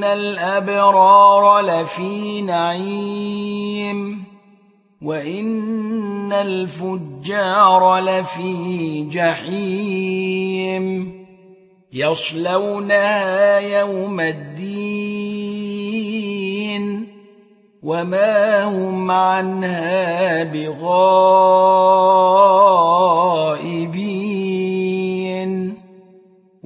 إن الأبرار لفي نعيم وإن الفجار لفي جحيم يصلونها يوم الدين وما هم عنها بغائبين